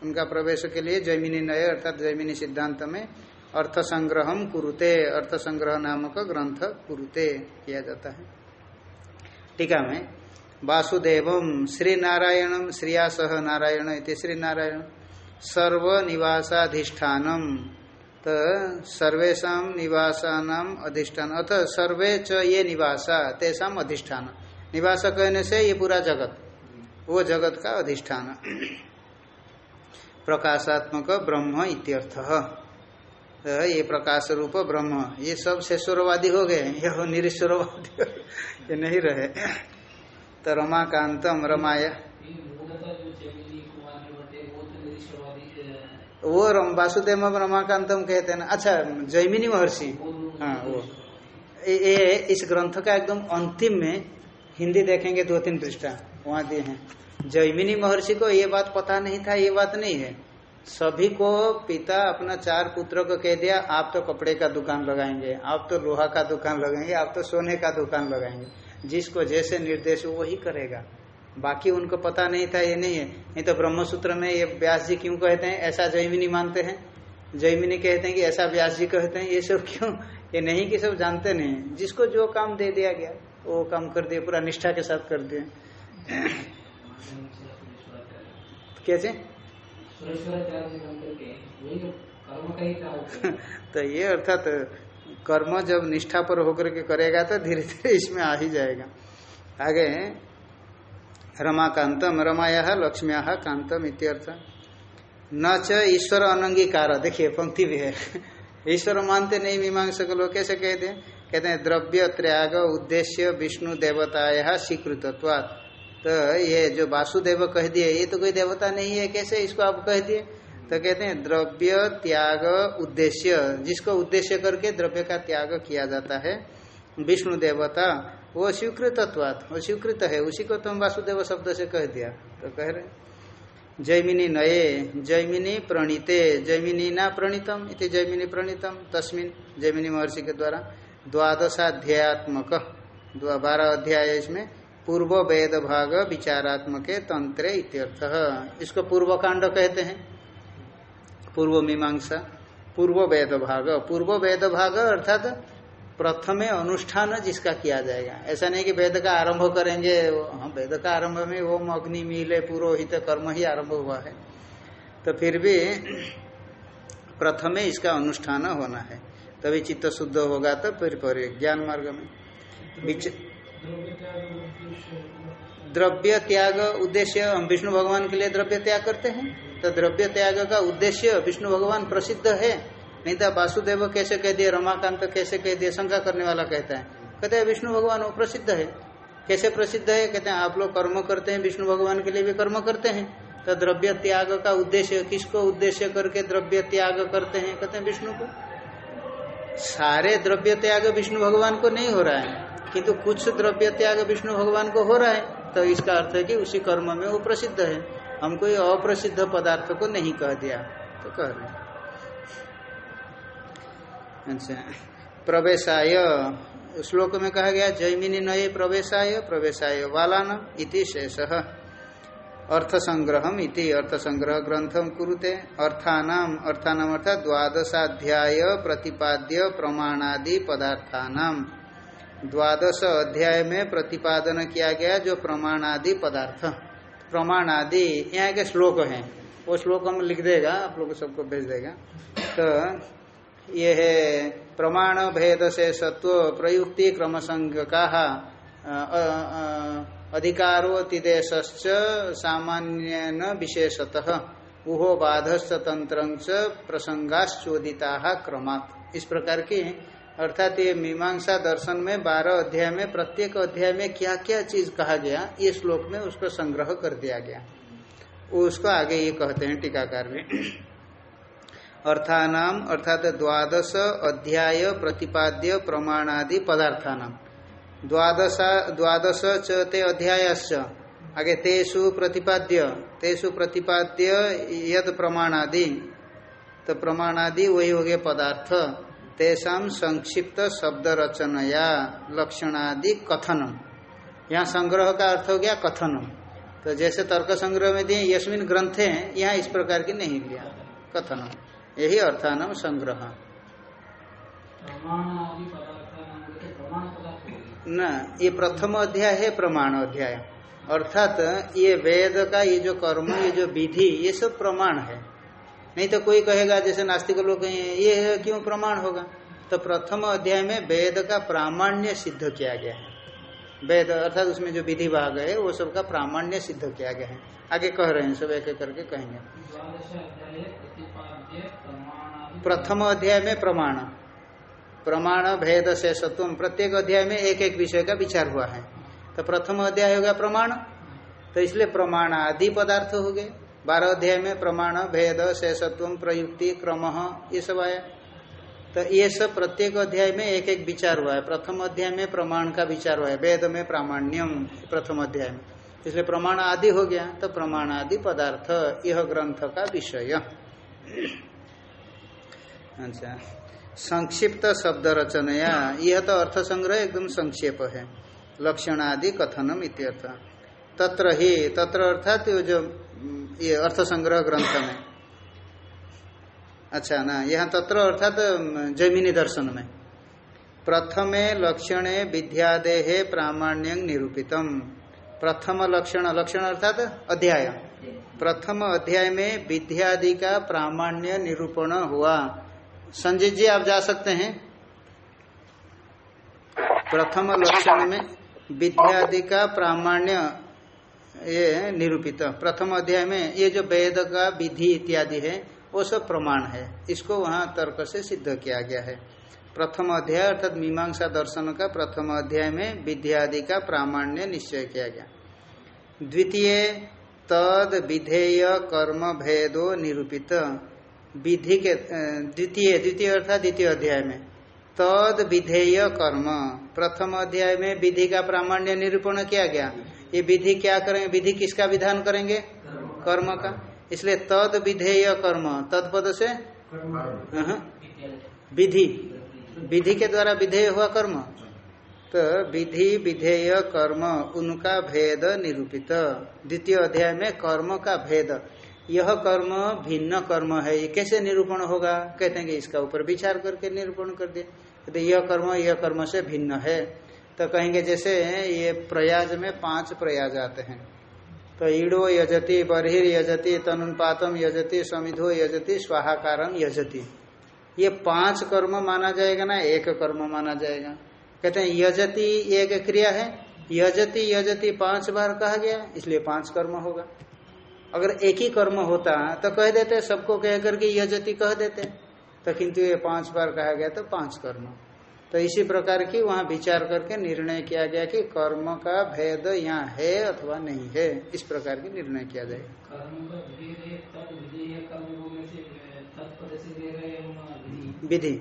उनका प्रवेश के लिए जैमिनी नय अर्थात जैमिनी सिद्धांत में अर्थ संग्रह कुरुते, अर्थ संग्रह नामक ग्रंथ कुरुते किया जाता है। टीका में वासुदेव श्री नारायण श्रिया सह नारायण इति श्री नारायण सर्व निवासाधिष्ठानम तो सर्वेशा निवासानाम अधिष्ठान, अथ सर्वे च ये निवासा, तेषा अधिष्ठान। निवास कहने से ये पूरा जगत। वो जगत का अधिष्ठान। प्रकाशात्मक ब्रह्म इत्यर्थ। तो ये प्रकाश रूप ब्रह्म। ये सब शेश्वरवादी हो गए। ये हो निरीश्वरवादी। ये नहीं रहे। तो रमाकांतम रमाया। वो रम वासुदेव रमाकांतम कहते हैं अच्छा जैमिनी महर्षि। हाँ वो। ये इस ग्रंथ का एकदम अंतिम में हिंदी देखेंगे दो तीन पृष्ठा, वहाँ दिए हैं। जयमिनी महर्षि को ये बात पता नहीं था, ये बात नहीं है। सभी को पिता अपना चार पुत्रों को कह दिया, आप तो कपड़े का दुकान लगाएँगे, आप तो लोहा का दुकान लगाएँगे, आप तो सोने का दुकान लगाएँगे। जिसको जैसे निर्देश हो वही करेगा। बाकी उनको पता नहीं था, ये नहीं है। नहीं तो ब्रह्म सूत्र में ये व्यास जी क्यों कहते हैं, ऐसा जयमिनी मानते हैं? जयमिनी कहते हैं कि ऐसा व्यास जी कहते हैं, ये सब क्यों? ये नहीं कि सब जानते नहीं जिसको जो काम दे दिया गया। वो काम कर दिया पूरा निष्ठा के साथ कर दिया कैसे? तो ये अर्थात तो कर्म जब निष्ठा पर होकर के करेगा तो धीरे धीरे इसमें आ ही जाएगा। आगे रमाकांतम, रमाया, लक्ष्म्या कांतम इत्यर्थ। न च ईश्वर अनंगीकार। देखिए, पंक्ति भी है। ईश्वर मानते नहीं, मीमांसक लोग कैसे कहते कहते हैं, द्रव्य त्याग उद्देश्य विष्णु देवताया स्वीकृतत्वात्। तो ये जो वासुदेव कह दिए, ये तो कोई देवता नहीं है, कैसे इसको आप कह दिए? तो कहते हैं, द्रव्य त्याग उद्देश्य, जिसको उद्देश्य करके द्रव्य का त्याग किया जाता है, विष्णु देवता, वो स्वीकृतत्वात, वो स्वीकृत है, उसी को तुम वासुदेव शब्द से कह दिया। तो कह रहे जैमिनी नये, जैमिनी प्रणीते, जैमिनी ना प्रणीतम, इति जैमिनी प्रणीतम, तस्मिन, जैमिनी महर्षि के द्वारा। द्वादशाध्यात्मक बारह अध्याय इसमें, पूर्व वेद भाग विचारात्मक तंत्र इत्यर्थ। इसको पूर्व कांड कहते हैं। पूर्व मीमांसा, पूर्व वेद भाग। पूर्व वेद भाग अर्थात प्रथमे अनुष्ठान जिसका किया जाएगा। ऐसा नहीं कि वेद का आरंभ करेंगे हाँ वेद का आरंभ में ओम, अग्नि, मिले, पुरोहित, कर्म ही आरंभ हुआ है। तो फिर भी प्रथमे इसका अनुष्ठान होना है। तभी चित्त शुद्ध होगा तो फिर पर, ज्ञान मार्ग में। द्रव्य त्याग उद्देश्य, हम विष्णु भगवान के लिए द्रव्य त्याग करते हैं। तो द्रव्य त्याग का उद्देश्य विष्णु भगवान प्रसिद्ध है। नहीं तो वासुदेव कैसे कह दिए, रमाकांत कैसे कह दिए, शंका करने वाला कहता है। कहते हैं, विष्णु भगवान वो प्रसिद्ध है। कैसे प्रसिद्ध है? कहते हैं, आप लोग कर्म करते हैं, विष्णु भगवान के लिए भी कर्म करते हैं। तो द्रव्य त्याग का उद्देश्य, किसको उद्देश्य करके द्रव्य त्याग करते हैं? कहते हैं, विष्णु को। सारे द्रव्य त्याग विष्णु भगवान को नहीं हो रहा है। किंतु कुछ द्रव्य त्याग विष्णु भगवान को हो रहा है तो इसका अर्थ है कि उसी कर्म में वो प्रसिद्ध है। हम कोई अप्रसिद्ध पदार्थ को नहीं कह दिया तो कह रहे अच्छा प्रवेशाय। श्लोक में कहा गया जयमिनी नये प्रवेशाय प्रवेशाय वालान इति शेष। अर्थ संग्रह इति अर्थ संग्रह ग्रंथम कुरुते। अर्थानाम अर्थानाम अर्थात द्वादशाध्याय प्रतिपाद्य प्रमाणादि पदार्थानाम। द्वादश अध्याय में प्रतिपादन किया गया जो प्रमाणादि पदार्थ। प्रमाणादि, यहाँ के श्लोक हैं। वो श्लोक हम लिख देगा, आप लोग सबको भेज देगा। तो ये है, प्रमाण भेद से सत्व प्रयुक्ति क्रम संघ का अधिकारो सामान्य विशेषतः। उहो बाधस्त तंत्र प्रसंगाश्चोदिता क्रमात्। इस प्रकार की, अर्थात ये मीमांसा दर्शन में बारह अध्याय में, प्रत्येक अध्याय में क्या क्या चीज़ कहा गया, ये श्लोक में उसको संग्रह कर दिया गया। उसको आगे ये कहते हैं टीकाकार में। अर्थानाम, अर्थात द्वादश अध्याय प्रतिपाद्य प्रमाणादि पदार्थानाम। द्वादश चे अध्यायश्च। आगे तेसु प्रतिपाद्य तेसु प्रतिपाद्य यद प्रमाणादि। तो प्रमाणादि वही हो गया पदार्थ। तेषाम संक्षिप्त शब्द रचनया लक्षणादि कथनम। यहाँ संग्रह का अर्थ हो गया कथनम। तो जैसे तर्क संग्रह में दिए यशमिन ग्रंथे यहाँ इस प्रकार की नहीं लिया। कथनम। यही अर्थानम संग्रह। न, ये प्रथम अध्याय है, प्रमाण अध्याय। अर्थात ये वेद का, ये जो कर्म, ये जो विधि, ये सब प्रमाण है। नहीं तो कोई कहेगा, जैसे नास्तिक लोग कहें, ये क्यों प्रमाण होगा? तो प्रथम अध्याय में वेद का प्रामाण्य सिद्ध किया गया है। वेद, अर्थात उसमें जो विधि भाग है, वो सब का प्रामाण्य सिद्ध किया गया है। आगे कह रहे हैं, सब एक एक करके कहेंगे। प्रथम अध्याय में प्रमाण। प्रमाण भेद से प्रत्येक अध्याय में एक एक विषय का विचार हुआ है। तो प्रथम अध्याय हो गया प्रमाण। तो इसलिए प्रमाण आदि पदार्थ हो गए। बारह अध्याय में प्रमाण भेद शेषत्व प्रयुक्ति, क्रम, ये सब आया। तो ये सब प्रत्येक अध्याय में एक एक विचार हुआ है। प्रथम अध्याय में प्रमाण का विचार हुआ है। वेद में प्रामाण्यम प्रथम अध्याय में। इसलिए प्रमाण आदि हो गया। तो प्रमाण आदि पदार्थ, यह ग्रंथ का विषय। अच्छा। संक्षिप्त शब्द रचनया। यह तो अर्थ संग्रह एकदम संक्षेप है। लक्षण आदि कथनम इत्यर्थ। तत्र ही, तत्र अर्थात जो, ये अर्थ संग्रह ग्रंथ में। अच्छा ना, यहाँ तत्र अर्थात जमीनी दर्शन में। प्रथमे लक्षणे विद्यादेहे प्रामाण्य निरूपितम। प्रथम लक्षण लक्षण अर्थात अध्याय। प्रथम अध्याय में विद्यादि का प्रामाण्य निरूपण हुआ। संजय जी, आप जा सकते हैं। प्रथम लक्षण में विद्यादि का प्रामाण्य ये निरूपित। प्रथम अध्याय में ये जो वेद का विधि इत्यादि है, वो सब प्रमाण है। इसको वहाँ तर्क से सिद्ध किया गया है। प्रथम अध्याय अर्थात मीमांसा दर्शन का प्रथम अध्याय में विद्यादि का प्रामाण्य निश्चय किया गया। द्वितीय, तद विधेय कर्म भेदो निरूपित। विधि के द्वितीय द्वितीय अर्थात द्वितीय अध्याय में। तद विधेय कर्म। प्रथम अध्याय में विधि का प्रामाण्य निरूपण किया गया। ये विधि क्या करेंगे? विधि किसका विधान करेंगे? कर्म का। इसलिए तद विधेय कर्म। तत्पद से? विधि। विधि के द्वारा विधेय हुआ कर्म। तो विधि विधेय कर्म, उनका भेद निरूपित। द्वितीय अध्याय में कर्म का भेद। यह कर्म भिन्न कर्म है, ये कैसे निरूपण होगा? कहते हैं कि इसका ऊपर विचार करके निरूपण कर दिए तो यह कर्म यह कर्म से भिन्न है। तो कहेंगे जैसे ये प्रयाज में पाँच प्रयाज आते हैं। तो ईडो यजति, बर्हिर यजति, तनुपातम यजति, समिधो यजति स्वाहाकारम यजति। ये पाँच कर्म माना जाएगा ना, एक कर्म माना जाएगा। कहते हैं, यजति एक क्रिया है। यजति यजति पाँच बार कहा गया, इसलिए पाँच कर्म होगा। अगर एक ही कर्म होता तो कह देते सबको कह करके यजति कह देते। तो किंतु ये पाँच बार कहा गया तो पाँच कर्म। तो इसी प्रकार की वहाँ विचार करके निर्णय किया गया कि कर्म का भेद यहाँ है अथवा नहीं है। इस प्रकार की निर्णय किया जाएगा विधि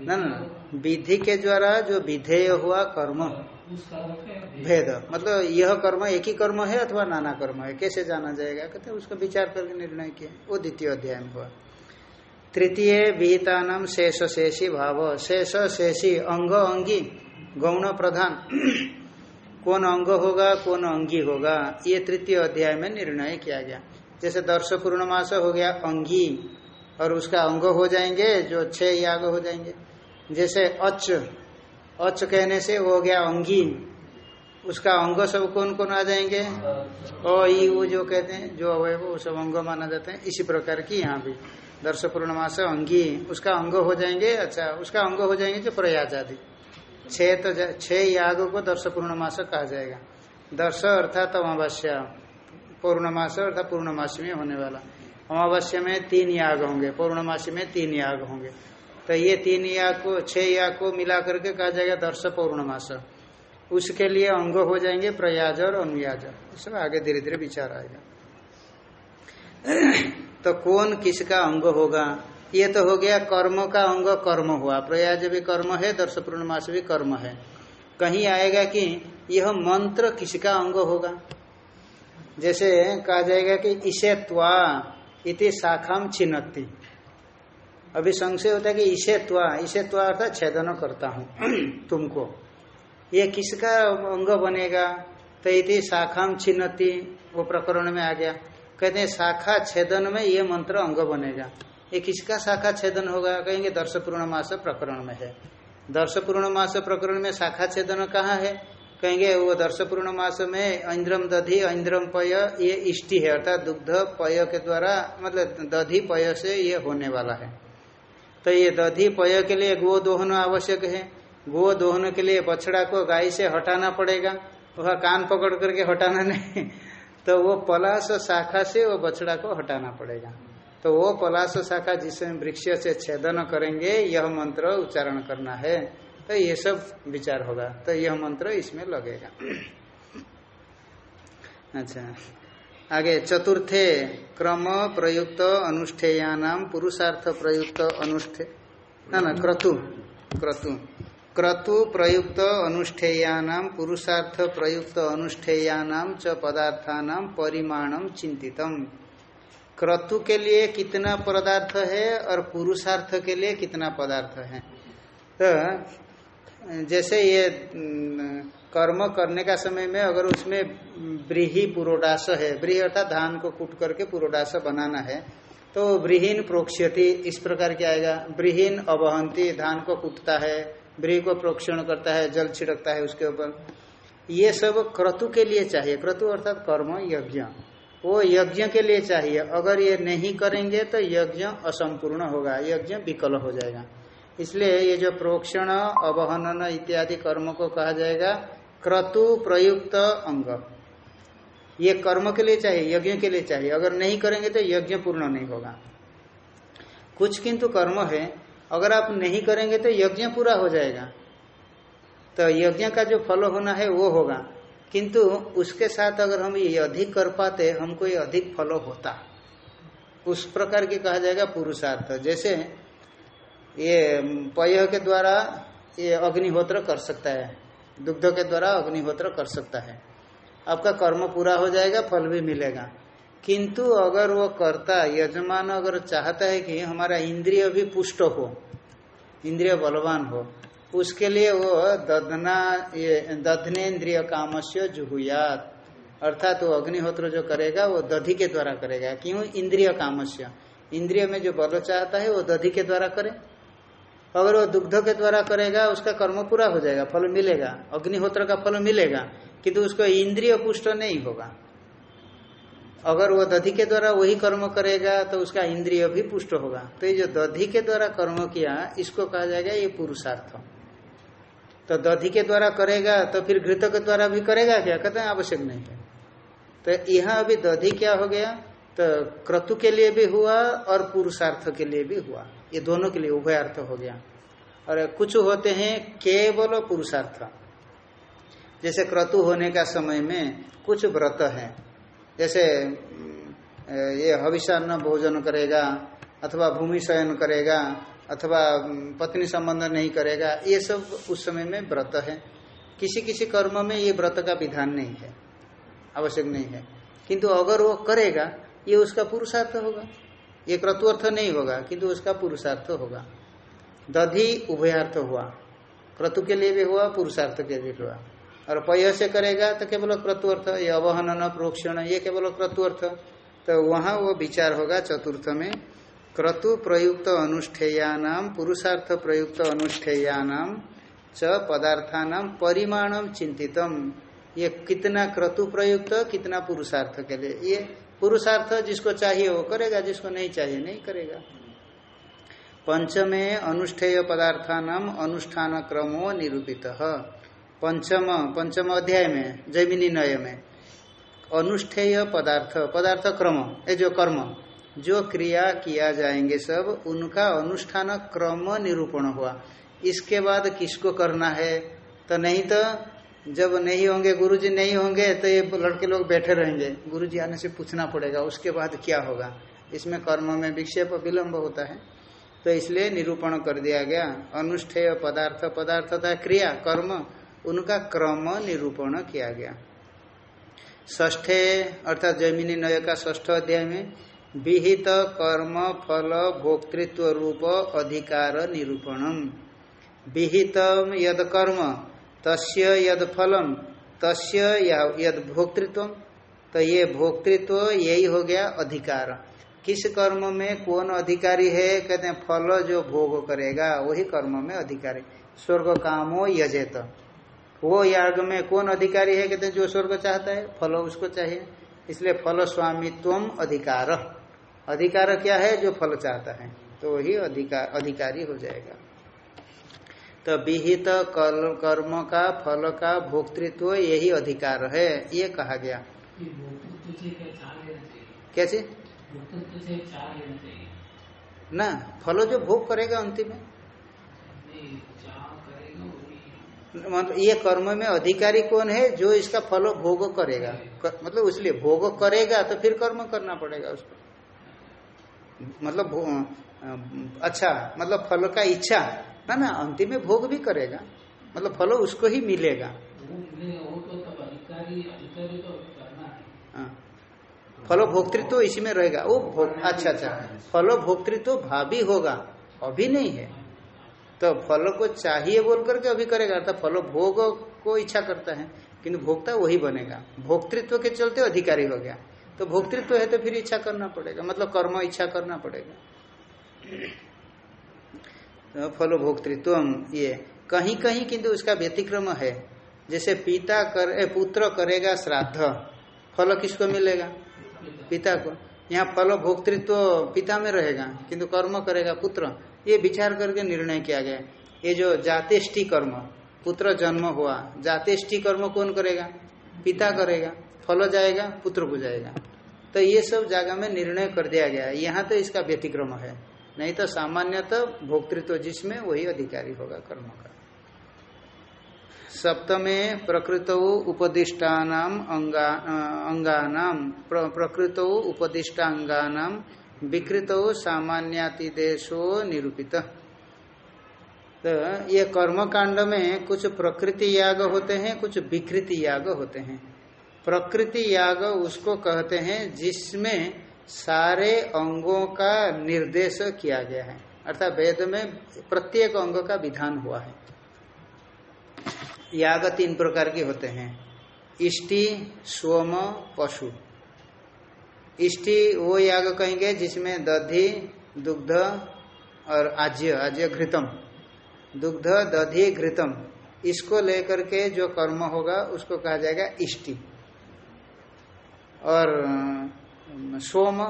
न न। विधि के द्वारा जो विधेय हुआ कर्म। भेद। मतलब यह कर्म एक ही कर्म है अथवा नाना कर्म है? कैसे जाना जाएगा? कहते उसका विचार करके निर्णय किया। वो द्वितीय अध्याय में हुआ। तृतीय विहिता नाम शेष शेषी भाव। शेष शेषी अंग अंगी। गौण प्रधान। कौन अंग होगा, कौन अंगी होगा? ये तृतीय अध्याय में निर्णय किया गया। जैसे दर्श पूर्णमास हो गया, अंगी। और उसका अंग हो जाएँगे, जो छह याग हो जाएँगे। जैसे अच अच कहने से वो हो गया अंगी उसका अंग सब कौन कौन आ जाएँगे? ओ ई वो जो कहते हैं, जो अवय वो सब अंग माना जाते हैं। इसी प्रकार की यहाँ भी। दर्श पूर्णमास अंगी उसका अंग हो जाएँगे अच्छा उसका अंग हो जाएँगे जो प्रयाज आदि। छह तो छह याग को दर्श पूर्णमास कहा जाएगा। दर्श अर्थात अमावस्या। पूर्णमास अर्थात पूर्णमासी में होने वाला। अमावस्या में तीन याग होंगे, पूर्णमासी में तीन याग होंगे। तो ये तीन या को छह या को मिला करके कहा जाएगा दर्श पौर्णमास। उसके लिए अंग हो जाएँगे प्रयाज और अनुयाज। सब आगे धीरे धीरे विचार आएगा। तो कौन किसका अंग होगा? ये तो हो गया कर्म का अंग, कर्म हुआ। प्रयाज भी कर्म है, दर्श पूर्णमास भी कर्म है। कहीं आएगा कि यह मंत्र किसका अंग होगा? जैसे कहा जाएगा कि इसे त्वा इति शाखाम छिन्नति। अभी संशय होता है कि इसे त्वा इसे त्वा अर्थात छेदन करता हूँ तुमको। ये किसका अंग बनेगा? तो इति शाखाम छिन्नति, वो प्रकरण में आ गया। कहते हैं, शाखा छेदन में ये मंत्र अंग बनेगा। ये किसका शाखा छेदन होगा? कहेंगे दर्श पूर्णमास प्रकरण में है। दर्श पूर्णमास प्रकरण में शाखा छेदन कहाँ है? कहेंगे, वो दर्श पूर्णमास में ऐन्द्रम दधि ऐन्द्रम पय, ये इष्टि है, अर्थात दुग्ध पय के द्वारा मतलब दधि पय से ये होने वाला है। तो ये दधि पय के लिए गो दोहन आवश्यक है। गो दोहन के लिए बछड़ा को गाय से हटाना पड़ेगा। वह कान पकड़ करके हटाना नहीं। तो वो पलाश शाखा से वो बछड़ा को हटाना पड़ेगा। तो वो पलाश शाखा जिसमें वृक्ष से छेदन करेंगे, यह मंत्र उच्चारण करना है। तो ये सब विचार होगा। तो यह मंत्र इसमें लगेगा। अच्छा। आगे चतुर्थे क्रम प्रयुक्त अनुष्ठेयानाम पुरुषार्थ प्रयुक्त अनुष्ठे ना ना, क्रतु क्रतु। क्रतु प्रयुक्त अनुष्ठेयानाम पुरुषार्थ प्रयुक्त अनुष्ठेयानाम च पदार्थानाम परिमाणम चिंतितम क्रतु के लिए कितना पदार्थ है और पुरुषार्थ के लिए कितना पदार्थ है? तो जैसे ये कर्म करने का समय में अगर उसमें ब्रीही पुरोडास है, ब्रीही अर्थात धान को कूट करके पुरोडास बनाना है तो ब्रीहीन प्रोक्षति इस प्रकार के आएगा। ब्रीहीन अवहंती धान को कूटता है, ब्रीह को प्रोक्षण करता है, जल छिड़कता है उसके ऊपर। ये सब क्रतु के लिए चाहिए। क्रतु अर्थात कर्म, यज्ञ। वो यज्ञ के लिए चाहिए। अगर ये नहीं करेंगे तो यज्ञ असंपूर्ण होगा, यज्ञ विकल हो जाएगा। इसलिए ये जो प्रोक्षण, अवहनन इत्यादि कर्म को कहा जाएगा क्रतु प्रयुक्त अंग। ये कर्म के लिए चाहिए, यज्ञ के लिए चाहिए। अगर नहीं करेंगे तो यज्ञ पूर्ण नहीं होगा। कुछ किंतु कर्म है, अगर आप नहीं करेंगे तो यज्ञ पूरा हो जाएगा। तो यज्ञ का जो फल होना है, वो होगा। किंतु उसके साथ अगर हम ये अधिक कर पाते, हमको ये अधिक फल होता। उस प्रकार के कहा जाएगा पुरुषार्थ। जैसे ये, पय के द्वारा ये अग्निहोत्र कर सकता है। दुग्ध के द्वारा अग्निहोत्र कर सकता है। आपका कर्म पूरा हो जाएगा, फल भी मिलेगा। किंतु अगर वो करता, यजमान अगर चाहता है कि हमारा इंद्रिय भी पुष्ट हो, इंद्रिय बलवान हो, उसके लिए वो दधना, ये दधनेन्द्रिय कामस्य जुहुयात। अर्थात वो अग्निहोत्र जो करेगा, वो दधि के द्वारा करेगा। क्यों? इंद्रिय कामस्य। इंद्रिय में जो बल चाहता है, वो दधि के द्वारा करे। अगर वो दुग्ध के द्वारा करेगा, उसका कर्म पूरा हो जाएगा, फल मिलेगा, अग्निहोत्र का फल मिलेगा, किंतु उसको इंद्रिय पुष्ट नहीं होगा। अगर वो दधि के द्वारा वही कर्म करेगा तो उसका इंद्रिय भी पुष्ट होगा। तो ये जो दधि के द्वारा कर्म किया, इसको कहा जाएगा ये पुरुषार्थ। तो दधि के द्वारा करेगा तो फिर घृत के द्वारा भी करेगा क्या? कहते हैं, आवश्यक नहीं है। तो यहाँ अभी दधि क्या हो गया? तो क्रतु के लिए भी हुआ और पुरुषार्थ के लिए भी हुआ। ये दोनों के लिए उभयार्थ हो गया। और कुछ होते हैं केवल पुरुषार्थ। जैसे क्रतु होने का समय में कुछ व्रत है। जैसे ये हविषान्न भोजन करेगा, अथवा भूमि शयन करेगा, अथवा पत्नी संबंध नहीं करेगा, ये सब उस समय में व्रत है। किसी किसी कर्म में ये व्रत का विधान नहीं है। आवश्यक नहीं है। किंतु अगर वो करेगा, ये उसका पुरुषार्थ होगा। ये क्रतुअर्थ नहीं होगा, किंतु उसका पुरुषार्थ होगा। दधि उभयार्थ हुआ। क्रतु के लिए भी हुआ, पुरुषार्थ के लिए हुआ। और पय से करेगा तो केवल क्रतुअर्थ, ये अवहनन, प्रोक्षण, ये केवल क्रतुअर्थ। तो वहाँ वो विचार होगा चतुर्थ में, क्रतु प्रयुक्त अनुष्ठेयानाम पुरुषार्थ प्रयुक्त अनुष्ठेयानाम च पदार्थानाम परिमाणम चिंतितम। ये कितना क्रतु प्रयुक्त, कितना पुरुषार्थ के लिए। ये पुरुषार्थ जिसको चाहिए वो करेगा, जिसको नहीं चाहिए नहीं करेगा। पंचमे अनुष्ठेय पदार्थानाम अनुष्ठान क्रमो निरूपित। पंचम पंचम अध्याय में, जैमिनी नय में। अनुष्ठेय पदार्थ पदार्थ क्रम ये जो कर्म, जो क्रिया किया जाएँगे सब, उनका अनुष्ठान क्रम निरूपण हुआ। इसके बाद किसको करना है? तो नहीं तो जब नहीं होंगे, गुरुजी नहीं होंगे तो ये लड़के लोग बैठे रहेंगे। गुरुजी आने से पूछना पड़ेगा, उसके बाद क्या होगा? इसमें कर्म में विक्षेप विलम्ब होता है। तो इसलिए निरूपण कर दिया गया। अनुष्ठेय पदार्थ पदार्थ था क्रिया, कर्म, उनका क्रम निरूपण किया गया। ष्ठे अर्थात जैमिनी नय का ष्ठ अध्याय में, विहित कर्म, फल, भोक्तृत्व रूप, अधिकार निरूपणम। विहित यद कर्म तस्य यद फलम तस्य यद भोक्तृत्व तो ये भोक्तृत्व, यही हो गया अधिकार। किस कर्म में कौन अधिकारी है? कहते हैं, फल जो भोग करेगा, वही कर्म में अधिकारी। स्वर्ग कामो यजेत। वो याग में कौन अधिकारी है? कहते हैं, जो स्वर्ग चाहता है, फल उसको चाहिए। इसलिए फल स्वामित्व अधिकार। अधिकार क्या है? जो फल चाहता है। तो वही अधिकार अधिकारी हो जाएगा। तो विहित कर्म का फल का भोक्तृत्व यही अधिकार है ये कहा गया। कैसे? ना फल जो भोग करेगा अंतिम में। मतलब ये कर्म में अधिकारी कौन है जो इसका फल भोग करेगा? कर, मतलब इसलिए भोग करेगा तो फिर कर्म करना पड़ेगा उसको। मतलब अच्छा मतलब फल का इच्छा। ना ना, अंतिम में भोग भी करेगा। मतलब फल उसको ही मिलेगा। हाँ। फलो भोक्तृत्व इसी में रहेगा। वो अच्छा अच्छा। फलो भोक्तृत्व भावी होगा। अभी नहीं है। तो फल को चाहिए बोल करके अभी करेगा। अर्थात फल भोग को इच्छा करता है। किंतु भोक्ता वही बनेगा। भोक्तृत्व के चलते अधिकारी हो गया। तो भोक्तृत्व है तो फिर इच्छा करना पड़ेगा। मतलब कर्म इच्छा करना पड़ेगा। तो फल भोक्तृत्व ये। कहीं कहीं किंतु उसका व्यतिक्रम है। जैसे पिता कर पुत्र करेगा श्राद्ध, फल किसको मिलेगा? पिता को। यहाँ फल भोक्तृत्व पिता में रहेगा, किंतु कर्म करेगा पुत्र। ये विचार करके निर्णय किया गया। ये जो जातेष्टि कर्म, पुत्र जन्म हुआ, जातेष्टि कर्म कौन करेगा? पिता करेगा। फल जाएगा, पुत्र को जाएगा। तो ये सब जगह में निर्णय कर दिया गया। यहाँ तो इसका व्यतिक्रम है। नहीं तो सामान्यतः तो भोक्तृत्व जिसमें, वही अधिकारी होगा कर्म का सप्तमे प्रकृत उपदिष्टान अंगानाम प्रकृत उपदिष्टांगानाम विकृत सामान्यातिदेशो निरूपित। तो ये कर्म कांड में कुछ प्रकृति याग होते हैं, कुछ विकृति याग होते हैं। प्रकृति याग उसको कहते हैं जिसमें सारे अंगों का निर्देश किया गया है। अर्थात वेद में प्रत्येक अंग का विधान हुआ है। याग तीन प्रकार के होते हैं। इष्टि, सोम, पशु। इष्टि वो याग कहेंगे जिसमें दधि, दुग्ध और आज्य आज्य घृतम। दुग्ध, दधि, घृतम। इसको लेकर के जो कर्म होगा उसको कहा जाएगा इष्टि। और सोम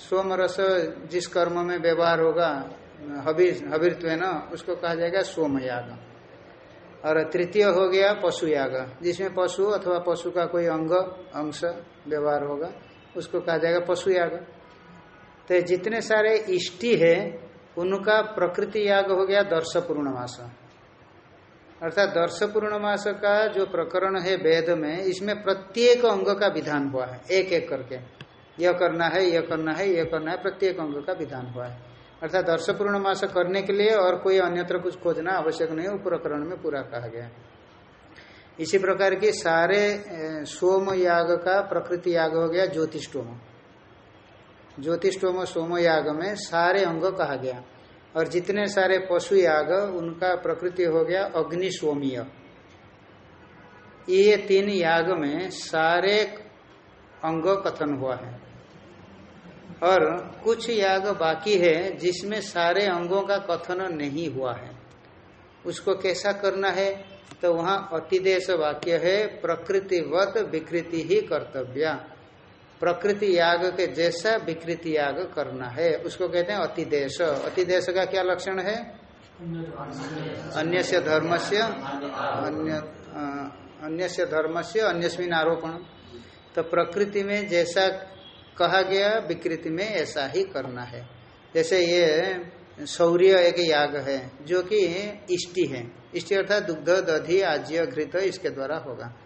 सोम रस जिस कर्म में व्यवहार होगा हबीर हबीरत्व न उसको कहा जाएगा सोम याग और तृतीय हो गया पशु याग जिसमें पशु अथवा पशु का कोई अंग, अंश व्यवहार होगा, उसको कहा जाएगा पशु याग तो जितने सारे इष्टि है, उनका प्रकृति याग हो गया दर्श पूर्णमास अर्थात दर्श पूर्णमास का जो प्रकरण है वेद में, इसमें प्रत्येक अंग का विधान हुआ है एक एक करके। यह करना है, यह करना है, यह करना है, प्रत्येक अंग का विधान हुआ है। अर्थात दर्श पूर्णमास करने के लिए और कोई अन्यत्र कुछ खोजना आवश्यक नहीं वो प्रकरण में पूरा कहा गया इसी प्रकार की सारे सोम याग का प्रकृति याग हो गया ज्योतिषोम ज्योतिषोम सोम याग में सारे अंग कहा गया। और जितने सारे पशु याग, उनका प्रकृति हो गया अग्निशोमीय। ये तीन याग में सारे अंग कथन हुआ है। और कुछ याग बाकी है जिसमें सारे अंगों का कथन नहीं हुआ है। उसको कैसा करना है? तो वहाँ अतिदेश वाक्य है, प्रकृतिवत विकृति ही कर्तव्य। प्रकृति याग के जैसा विकृति याग करना है। उसको कहते हैं अतिदेश। अतिदेश का क्या लक्षण है? अन्य से धर्म से अन्य अन्य से धर्म से अन्यस्मिन आरोपण। तो प्रकृति में जैसा कहा गया विकृति में ऐसा ही करना है। जैसे ये शौर्य एक याग है, जो कि इष्टि है। इष्टि अर्थात दुग्ध, दधि आज्य घृत, इसके द्वारा होगा।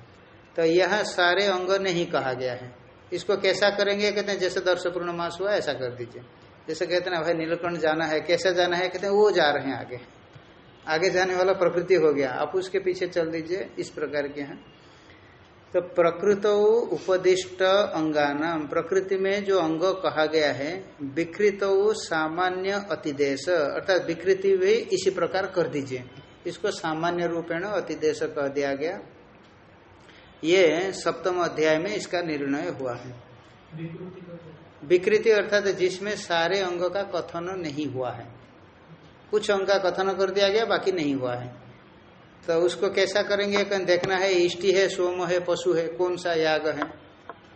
तो यह सारे अंग नहीं कहा गया है। इसको कैसा करेंगे? कहते हैं, जैसे दर्श पूर्णमास हुआ, ऐसा कर दीजिए। जैसे कहते हैं, भाई नीलकंठ जाना है, कैसे जाना है? कहते हैं, वो जा रहे हैं आगे। आगे जाने वाला प्रकृति हो गया। आप उसके पीछे चल दीजिए, इस प्रकार के हैं। तो प्रकृत उपदिष्ट अंगानाम। प्रकृति में जो अंग कहा गया है, विकृत सामान्य अतिदेश। अर्थात विकृति भी इसी प्रकार कर दीजिए। इसको सामान्य रूपेण अतिदेश कह दिया गया। ये सप्तम अध्याय में इसका निर्णय हुआ है। विकृति अर्थात जिसमें सारे अंगों का कथन नहीं हुआ है। कुछ अंग का कथन कर दिया गया, बाकी नहीं हुआ है। तो उसको कैसा करेंगे? कहीं, देखना है, इष्टि है, सोम है, पशु है, कौन सा याग है?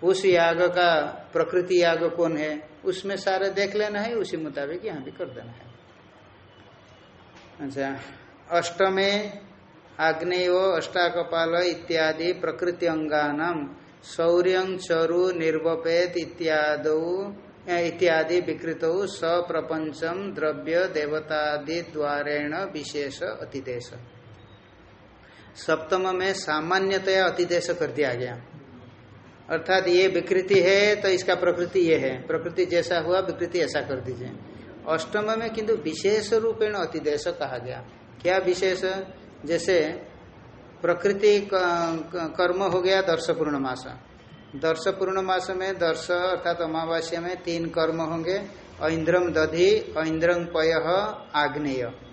उस याग का प्रकृति याग कौन है? उसमें सारे देख लेना है, उसी मुताबिक यहाँ भी कर देना है। अच्छा अष्टमे आग्नेय, अष्टाकपाल इत्यादि प्रकृति अंगानाम शौर्य चरु निर्वपेत इत्याद इत्यादि विकृत सप्रपंचम द्रव्य देवतादि द्वारेण विशेष अतिदेश। सप्तम में सामान्यतया अतिदेश कर दिया गया। अर्थात ये विकृति है तो इसका प्रकृति ये है। प्रकृति जैसा हुआ, विकृति ऐसा कर दीजिए। अष्टम में किंतु विशेष रूपेण अतिदेश कहा गया। क्या विशेष? जैसे प्रकृति कर्म हो गया दर्श पूर्णमास दर्श पूर्णमास में दर्श अर्थात अमावास्या में तीन कर्म होंगे। ऐन्द्रम दधि ऐन्द्रम पय, आग्नेय।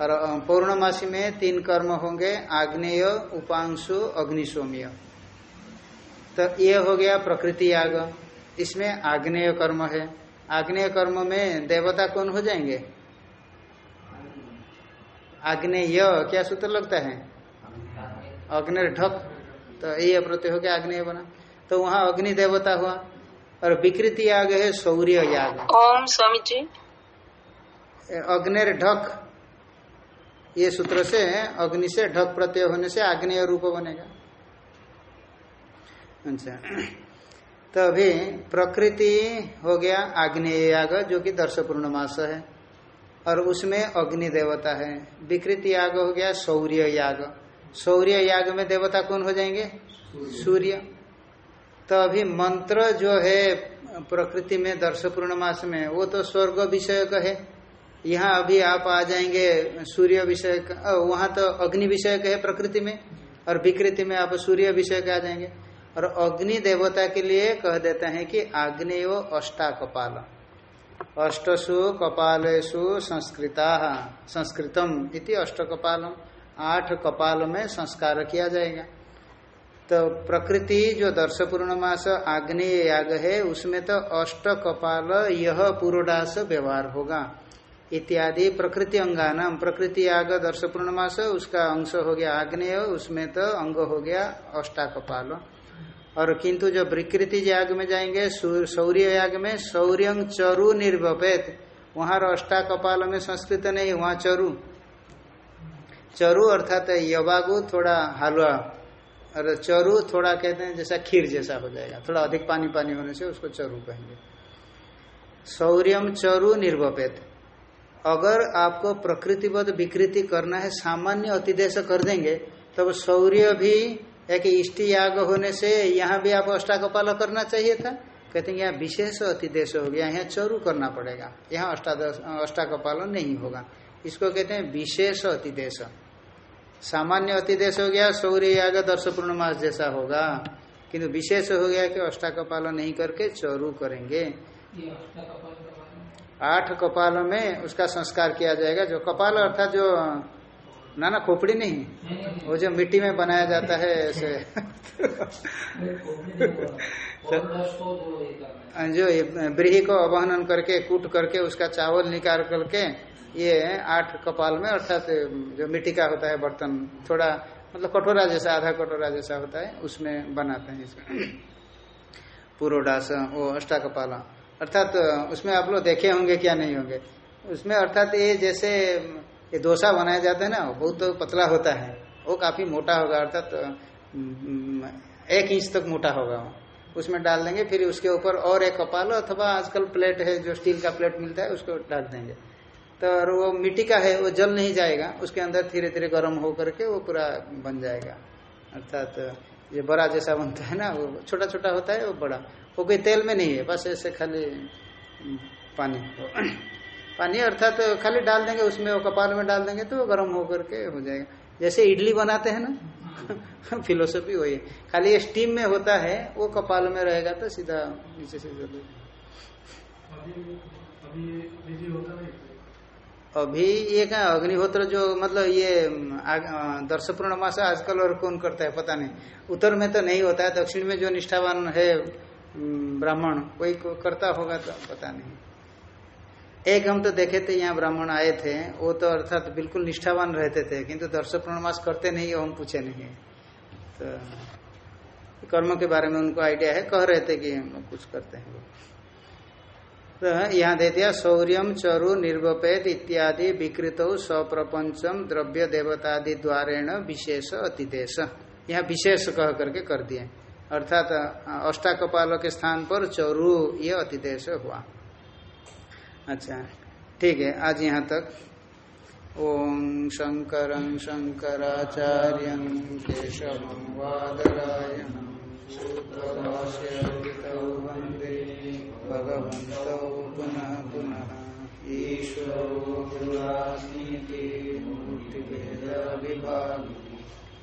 और पौर्णमासी में तीन कर्म होंगे आग्नेय उपांशु अग्निशोम्य। तो ये हो गया प्रकृति याग। इसमें आग्नेय कर्म है। आग्नेय कर्म में देवता कौन हो जाएँगे? आग्नेय क्या सूत्र लगता है? अग्नि ढक तो ये प्रत्यय हो गया आग्नेय बना। तो वहाँ अग्नि देवता हुआ। और विकृति याग है सौर्य याग। ओम स्वामी जी। अग्नि ढक ये सूत्र से अग्नि से ढक प्रत्यय होने से आग्नेय रूप बनेगा। अच्छा। तो अभी प्रकृति हो गया आग्नेय याग जो कि दर्श पूर्णमास है और उसमें अग्नि देवता है। विकृति याग हो गया सौर्य याग। सौर्य याग में देवता कौन हो जाएँगे? सूर्य। तो अभी मंत्र जो है प्रकृति में दर्श पूर्णमास में वो तो स्वर्ग विषय का है। यहाँ अभी आप आ जाएँगे सूर्य विषय वहाँ तो अग्नि विषय है प्रकृति में, और विकृति में आप सूर्य विषय का आ जाएँगे। और अग्नि देवता के लिए कह देते हैं कि आग्नेय अष्टा कपाल अष्टसु कपालेशु संस्कृता, संस्कृतम इति अष्ट कपालम आठ कपाल में संस्कार किया जाएगा। तो प्रकृति जो दर्श पूर्णमास आग्नेय याग है, उसमें तो अष्ट कपाल यह पूर्वास व्यवहार होगा। इत्यादि प्रकृति अंगानाम, प्रकृति याग दर्श पूर्णमास उसका अंश हो गया आग्नेय, उसमें तो अंग हो गया अष्टा कपाल और किंतु जो विकृति याग में जाएँगे सौर्य याग में, सौर्य चरु निर्वपेत। वहाँ अष्टा कपाल में संस्कृत नहीं, वहाँ चरु। चरु अर्थात यवागु थोड़ा हलवा, और चरु थोड़ा कहते हैं जैसा खीर जैसा हो जाएगा। थोड़ा अधिक पानी पानी होने से उसको चरु कहेंगे। शौर्यम चरु निर्वपेत। अगर आपको प्रकृतिबद्ध विकृति करना है, सामान्य अतिदेश कर देंगे, तब तो शौर्य भी एक इष्ट याग होने से यहाँ भी आप अष्टा अष्टाकपाल करना चाहिए था। कहते हैं, यहाँ विशेष अतिदेश हो गया, यहाँ चरु करना पड़ेगा। यहाँ अष्टादश अष्टाकपाल नहीं होगा। इसको कहते हैं विशेष अतिदेश। सामान्य अतिदेश हो गया सौर्य याग दर्श पूर्णमास जैसा होगा। किंतु विशेष हो गया कि अष्टा अष्टाकपाल नहीं करके चरु करेंगे। आठ कपाल में उसका संस्कार किया जाएगा। जो कपाल अर्थात जो ना ना खोपड़ी नहीं वो जो मिट्टी में बनाया जाता है ऐसे। जो ब्रीही को अवहनन करके कूट करके उसका चावल निकाल करके ये आठ कपाल में अर्थात जो मिट्टी का होता है बर्तन थोड़ा मतलब कटोरा जैसा आधा कटोरा जैसा होता है उसमें बनाते हैं इसका। पूर्वडास वो अष्टा कपाला अर्थात तो उसमें आप लोग देखे होंगे क्या नहीं होंगे। उसमें अर्थात ये जैसे ये डोसा बनाया जाता है ना बहुत तो पतला होता है। वो काफ़ी मोटा होगा अर्थात तो, एक इंच तक मोटा होगा उसमें डाल देंगे फिर उसके ऊपर और एक कपाल अथवा आजकल प्लेट है जो स्टील का प्लेट मिलता है उसको डाल देंगे। तो वो मिट्टी का है वो जल नहीं जाएगा उसके अंदर धीरे धीरे गर्म हो करके वो पूरा बन जाएगा। अर्थात ये बड़ा जैसा बनता है ना वो छोटा छोटा होता है वो बड़ा। वो कोई तेल में नहीं है, बस ऐसे खाली पानी। पानी अर्थात तो खाली डाल देंगे, उसमें वो कपाल में डाल देंगे तो गर्म होकर के हो जाएगा। जैसे इडली बनाते हैं ना, फिलोसफी वही खाली ये स्टीम में होता है, वो कपाल में रहेगा तो सीधा नीचे से जल अभी ये क्या अग्निहोत्र जो मतलब ये दर्श पूर्णमास आजकल और कौन करता है, पता नहीं। उत्तर में तो नहीं होता है, दक्षिण में जो निष्ठावान है ब्राह्मण, कोई को करता होगा तो पता नहीं। एक हम तो देखे थे, यहाँ ब्राह्मण आए थे, वो तो अर्थात बिल्कुल निष्ठावान रहते थे, किंतु दर्श पूर्णमास करते नहीं हम पूछे नहीं। तो कर्म के बारे में उनको आइडिया है, कह रहे थे कि हम कुछ करते हैं। तो यहाँ दे दिया, शौर्यम चरु निर्वपेद इत्यादि विकृत सप्रपंचम द्रव्य देवतादि द्वारेण विशेष अतिदेश। यहाँ विशेष कह करके कर दिए। अर्थात अष्टाकपाल के स्थान पर चरु ये अतिदेश हुआ। अच्छा ठीक है, आज यहाँ तक। ओम शंकर शङ्कराचार्यं केशवं वंदे भगवन्तौ पुनः पुनः। ईश्वरो गुरुरास्मीति